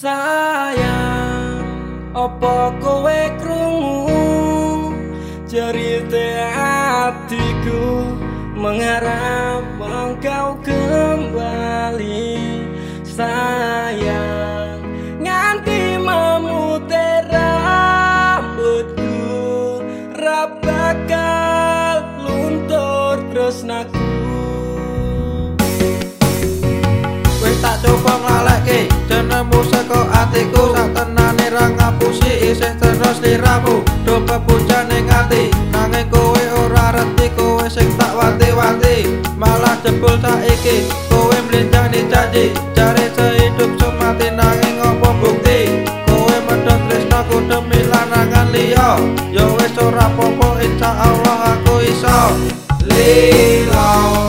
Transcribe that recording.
sayang opo kowe krungu? Cerita hatiku mengharap engkau kembali. Sayang nganti memutar rambutku rabakal luntur tresnaku. Wis tak coba nglaleke jenengmu malah jebul saiki kowe mlenjani janji jare sehidup semati nanging ngopo bukti? Kowe medhot tresnaku demi lanangan liya. Yo wis ora popo insyaallah aku iso. Lila